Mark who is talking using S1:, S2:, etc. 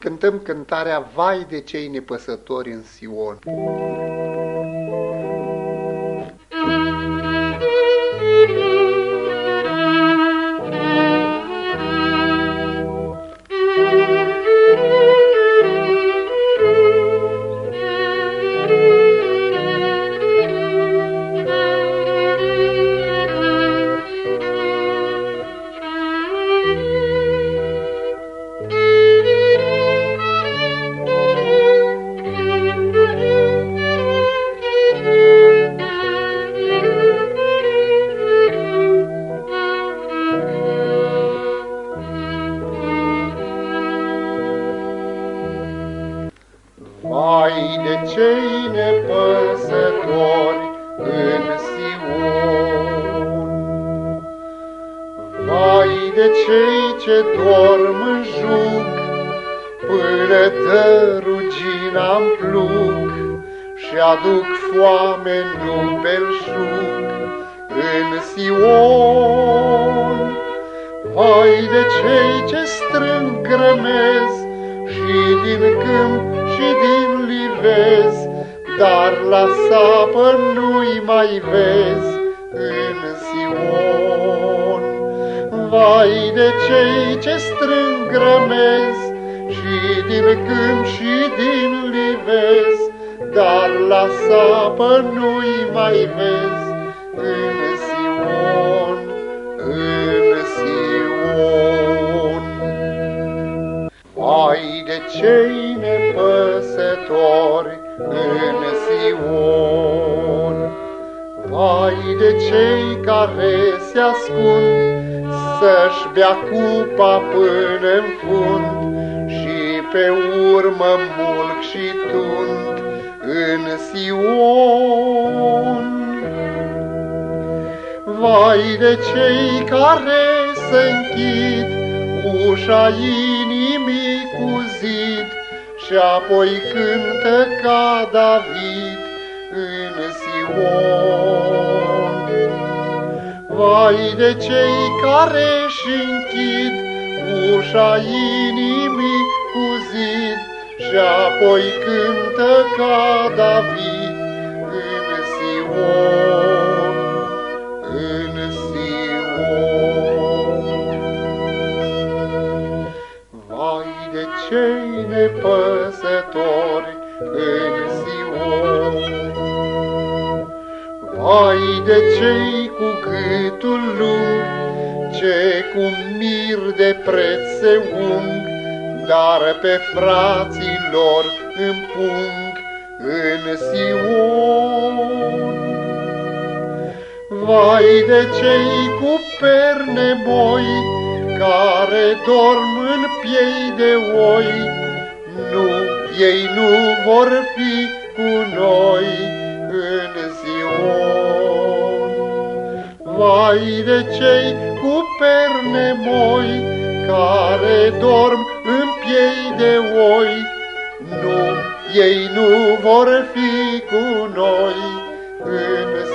S1: cântăm cântarea Vai de cei nepăsători în Sion. Vai de cei nepăsători în Sion, Vai de cei ce dorm în juc, Până dă rugina în plug Și aduc foame nu belșug în Sion. Vai de cei ce strâng grămez Și din câmp și din livez, dar la sapă nu-i mai vezi în Sion. Vai de cei ce strâng grămez și din câmp și din livez, dar la sapă nu-i mai vezi nepăsători în Sion. Vai de cei care se ascund să-și bea cupa până în fund și pe urmă mulc și tund în Sion. Vai de cei care se închid ușa inimii cu zid și apoi cântă ca David în Sion. Vai de cei care și închid ușa inimii cu zid și apoi cântă ca David în Sion. De cei nepăsători în Sion. Vai de cei cu gâtul lung, ce cu mir de preț se ung, dar pe frații lor împung în Sion. Vai de cei cu perne moi, care dorm în piei de oi, nu, ei nu vor fi cu noi în Sion. Vai de cei cu perne moi, care dorm în piei de oi, nu, ei nu vor fi cu noi în Sion.